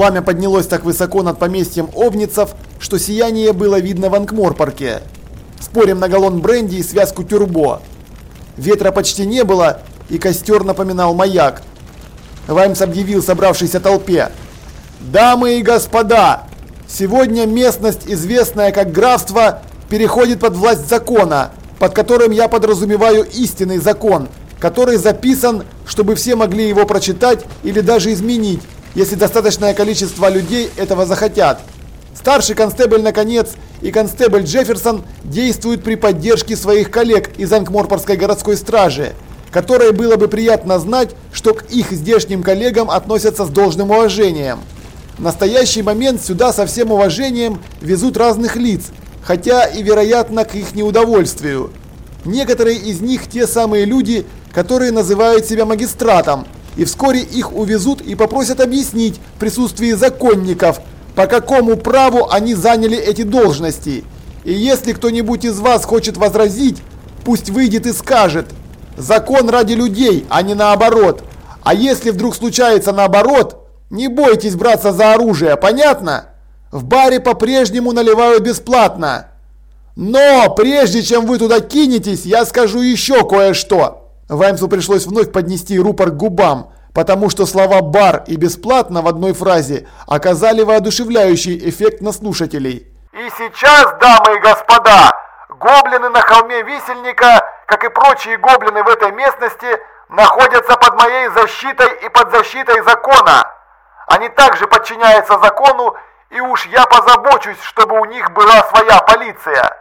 Пламя поднялось так высоко над поместьем Овницев, что сияние было видно в Анкморпорке. Спорим на галлон бренди и связку тюрбо. Ветра почти не было, и костер напоминал маяк. Ваймс объявил собравшейся толпе. «Дамы и господа, сегодня местность, известная как графство, переходит под власть закона, под которым я подразумеваю истинный закон, который записан, чтобы все могли его прочитать или даже изменить, если достаточное количество людей этого захотят. Старший констебль, наконец, и констебль Джефферсон действуют при поддержке своих коллег из Анкморпорской городской стражи, которой было бы приятно знать, что к их здешним коллегам относятся с должным уважением. В настоящий момент сюда со всем уважением везут разных лиц, хотя и вероятно к их неудовольствию. Некоторые из них те самые люди, которые называют себя магистратом, и вскоре их увезут и попросят объяснить в присутствии законников, по какому праву они заняли эти должности. И если кто-нибудь из вас хочет возразить, пусть выйдет и скажет. Закон ради людей, а не наоборот. А если вдруг случается наоборот, не бойтесь браться за оружие, понятно? В баре по-прежнему наливают бесплатно. Но прежде чем вы туда кинетесь, я скажу еще кое-что. Ваймсу пришлось вновь поднести рупор к губам, потому что слова «бар» и «бесплатно» в одной фразе оказали воодушевляющий эффект на слушателей. И сейчас, дамы и господа, гоблины на холме Висельника, как и прочие гоблины в этой местности, находятся под моей защитой и под защитой закона. Они также подчиняются закону, и уж я позабочусь, чтобы у них была своя полиция.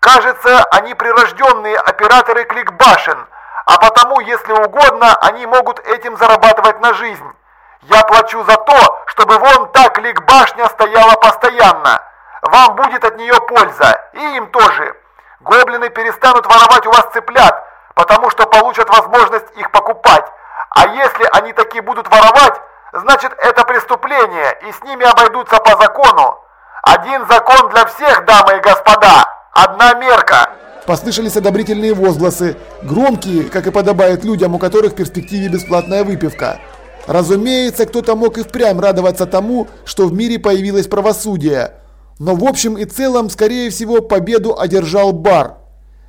Кажется, они прирожденные операторы кликбашен – а потому, если угодно, они могут этим зарабатывать на жизнь. Я плачу за то, чтобы вон та клик-башня стояла постоянно. Вам будет от нее польза, и им тоже. Гоблины перестанут воровать у вас цыплят, потому что получат возможность их покупать. А если они такие будут воровать, значит это преступление, и с ними обойдутся по закону. Один закон для всех, дамы и господа, одна мерка. Послышались одобрительные возгласы, громкие, как и подобает людям, у которых в перспективе бесплатная выпивка. Разумеется, кто-то мог и впрямь радоваться тому, что в мире появилось правосудие. Но в общем и целом, скорее всего, победу одержал бар.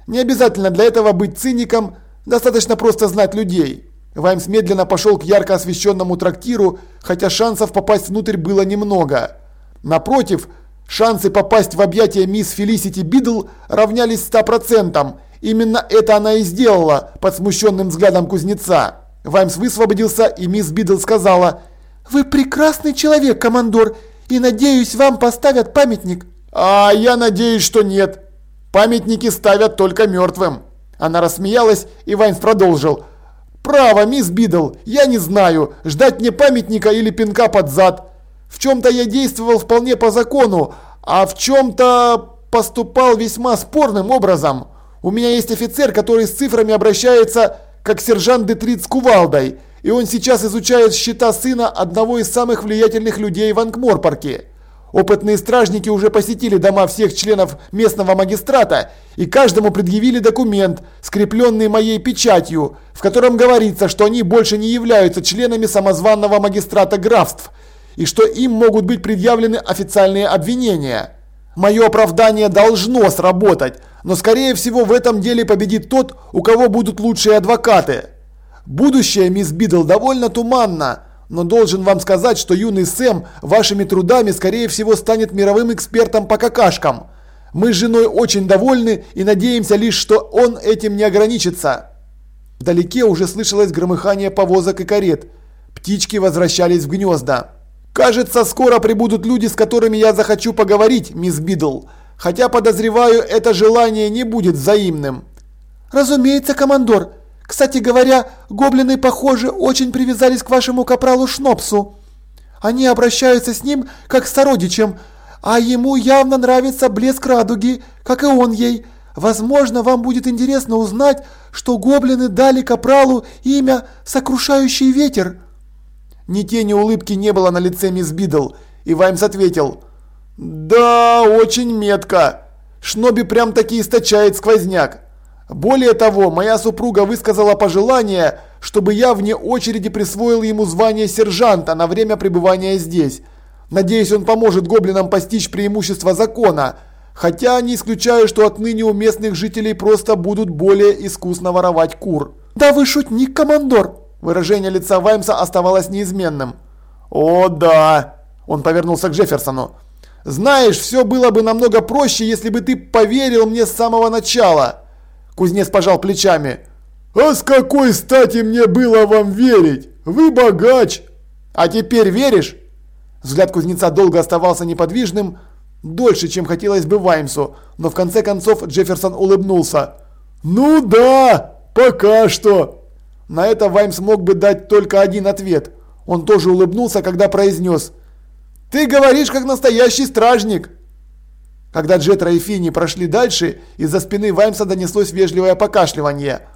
Не обязательно для этого быть циником, достаточно просто знать людей. Ваймс медленно пошел к ярко освещенному трактиру, хотя шансов попасть внутрь было немного. Напротив, Шансы попасть в объятия мисс Фелисити Бидл равнялись 100%. Именно это она и сделала под смущенным взглядом кузнеца. Ваймс высвободился, и мисс Бидл сказала, «Вы прекрасный человек, командор, и надеюсь, вам поставят памятник». «А я надеюсь, что нет. Памятники ставят только мертвым». Она рассмеялась, и Ваймс продолжил, «Право, мисс Бидл, я не знаю, ждать мне памятника или пинка под зад. В чем-то я действовал вполне по закону, а в чем-то поступал весьма спорным образом. У меня есть офицер, который с цифрами обращается как сержант Детрит с кувалдой, и он сейчас изучает счета сына одного из самых влиятельных людей в Анкморпорке. Опытные стражники уже посетили дома всех членов местного магистрата и каждому предъявили документ, скрепленный моей печатью, в котором говорится, что они больше не являются членами самозванного магистрата графств – и что им могут быть предъявлены официальные обвинения. Мое оправдание должно сработать, но скорее всего в этом деле победит тот, у кого будут лучшие адвокаты. Будущее, мисс Бидл, довольно туманно, но должен вам сказать, что юный Сэм вашими трудами скорее всего станет мировым экспертом по какашкам. Мы с женой очень довольны и надеемся лишь, что он этим не ограничится. Вдалеке уже слышалось громыхание повозок и карет. Птички возвращались в гнезда. Кажется, скоро прибудут люди, с которыми я захочу поговорить, мисс Бидл. Хотя, подозреваю, это желание не будет взаимным. Разумеется, командор. Кстати говоря, гоблины, похоже, очень привязались к вашему капралу Шнопсу. Они обращаются с ним как с сородичем, а ему явно нравится блеск радуги, как и он ей. Возможно, вам будет интересно узнать, что гоблины дали капралу имя «Сокрушающий ветер». Ни тени улыбки не было на лице мисс Бидл, и Ваймс ответил. «Да, очень метко. Шноби прям таки источает сквозняк. Более того, моя супруга высказала пожелание, чтобы я вне очереди присвоил ему звание сержанта на время пребывания здесь. Надеюсь, он поможет гоблинам постичь преимущества закона, хотя не исключаю, что отныне у местных жителей просто будут более искусно воровать кур. «Да вы шутник, командор!» Выражение лица Ваймса оставалось неизменным. «О, да!» Он повернулся к Джефферсону. «Знаешь, все было бы намного проще, если бы ты поверил мне с самого начала!» Кузнец пожал плечами. «А с какой стати мне было вам верить? Вы богач!» «А теперь веришь?» Взгляд кузнеца долго оставался неподвижным, дольше, чем хотелось бы Ваймсу, но в конце концов Джефферсон улыбнулся. «Ну да, пока что!» На это Ваймс мог бы дать только один ответ. Он тоже улыбнулся, когда произнес «Ты говоришь, как настоящий стражник!» Когда Джетра и Финни прошли дальше, из-за спины Ваймса донеслось вежливое покашливание.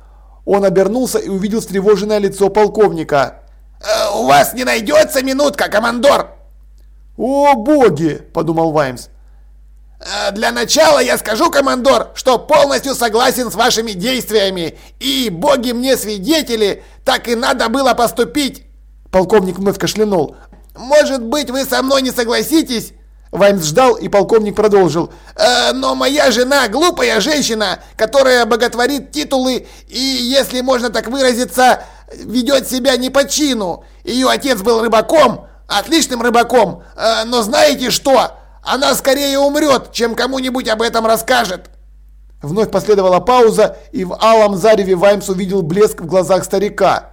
Он обернулся и увидел встревоженное лицо полковника. «Э, «У вас не найдется минутка, командор?» «О, боги!» – подумал Ваймс. Э, «Для начала я скажу, командор, что полностью согласен с вашими действиями, и боги мне свидетели, так и надо было поступить!» Полковник вновь кашлянул. «Может быть, вы со мной не согласитесь?» Ваймс ждал, и полковник продолжил. «Э, «Но моя жена глупая женщина, которая боготворит титулы и, если можно так выразиться, ведет себя не по чину. Ее отец был рыбаком, отличным рыбаком, э, но знаете что?» Она скорее умрет, чем кому-нибудь об этом расскажет. Вновь последовала пауза, и в алом зареве Ваймс увидел блеск в глазах старика.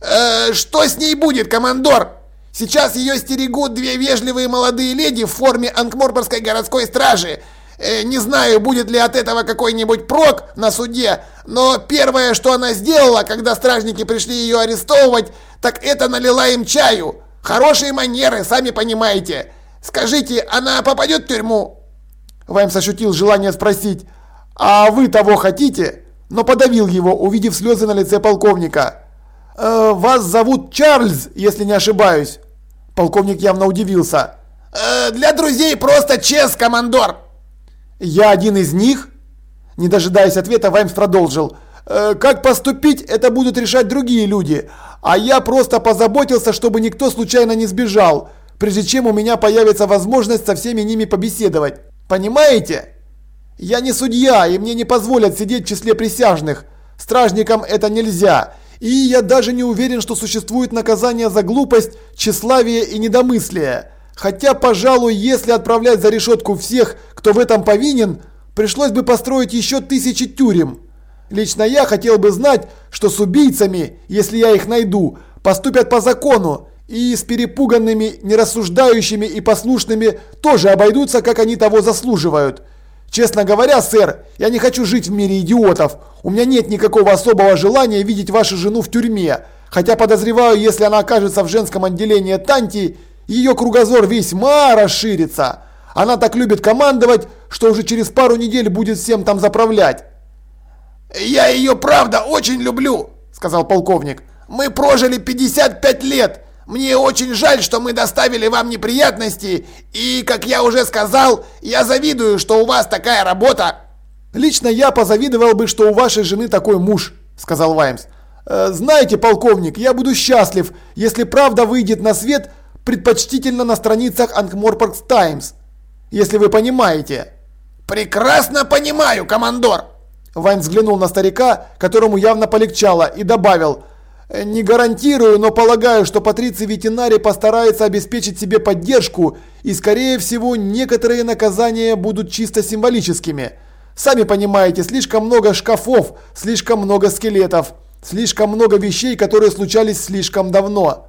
«Э, «Что с ней будет, командор? Сейчас ее стерегут две вежливые молодые леди в форме Анкморпорской городской стражи. Э, не знаю, будет ли от этого какой-нибудь прок на суде, но первое, что она сделала, когда стражники пришли ее арестовывать, так это налила им чаю. Хорошие манеры, сами понимаете». Скажите, она попадет в тюрьму?» Ваймс ощутил желание спросить, «А вы того хотите?» Но подавил его, увидев слезы на лице полковника. «Э, «Вас зовут Чарльз, если не ошибаюсь». Полковник явно удивился. «Э, «Для друзей просто Чес, командор». «Я один из них?» Не дожидаясь ответа, Ваймс продолжил. «Э, «Как поступить, это будут решать другие люди. А я просто позаботился, чтобы никто случайно не сбежал прежде чем у меня появится возможность со всеми ними побеседовать. Понимаете? Я не судья, и мне не позволят сидеть в числе присяжных. Стражникам это нельзя. И я даже не уверен, что существует наказание за глупость, тщеславие и недомыслие. Хотя, пожалуй, если отправлять за решетку всех, кто в этом повинен, пришлось бы построить еще тысячи тюрем. Лично я хотел бы знать, что с убийцами, если я их найду, поступят по закону, и с перепуганными, нерассуждающими и послушными тоже обойдутся, как они того заслуживают. Честно говоря, сэр, я не хочу жить в мире идиотов. У меня нет никакого особого желания видеть вашу жену в тюрьме. Хотя подозреваю, если она окажется в женском отделении Танти, ее кругозор весьма расширится. Она так любит командовать, что уже через пару недель будет всем там заправлять. «Я ее правда очень люблю», – сказал полковник. «Мы прожили 55 лет. Мне очень жаль, что мы доставили вам неприятности, и, как я уже сказал, я завидую, что у вас такая работа». «Лично я позавидовал бы, что у вашей жены такой муж», – сказал Ваймс. «Э, «Знаете, полковник, я буду счастлив, если правда выйдет на свет, предпочтительно на страницах Анкморпоркс Таймс, если вы понимаете». «Прекрасно понимаю, командор!» Вайн взглянул на старика, которому явно полегчало, и добавил – не гарантирую, но полагаю, что Патриций Ветинари постарается обеспечить себе поддержку, и скорее всего некоторые наказания будут чисто символическими. Сами понимаете, слишком много шкафов, слишком много скелетов, слишком много вещей, которые случались слишком давно.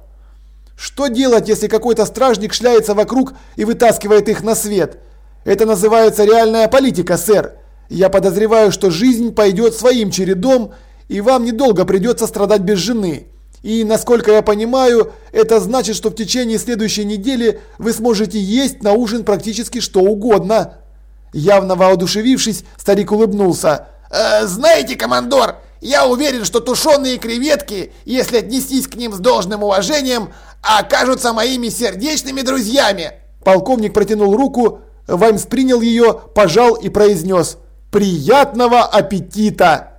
Что делать, если какой-то стражник шляется вокруг и вытаскивает их на свет? Это называется реальная политика, сэр. Я подозреваю, что жизнь пойдет своим чередом, и вам недолго придется страдать без жены. И, насколько я понимаю, это значит, что в течение следующей недели вы сможете есть на ужин практически что угодно». Явно воодушевившись, старик улыбнулся. «Э, «Знаете, командор, я уверен, что тушеные креветки, если отнестись к ним с должным уважением, окажутся моими сердечными друзьями». Полковник протянул руку, Ваймс принял ее, пожал и произнес «Приятного аппетита!»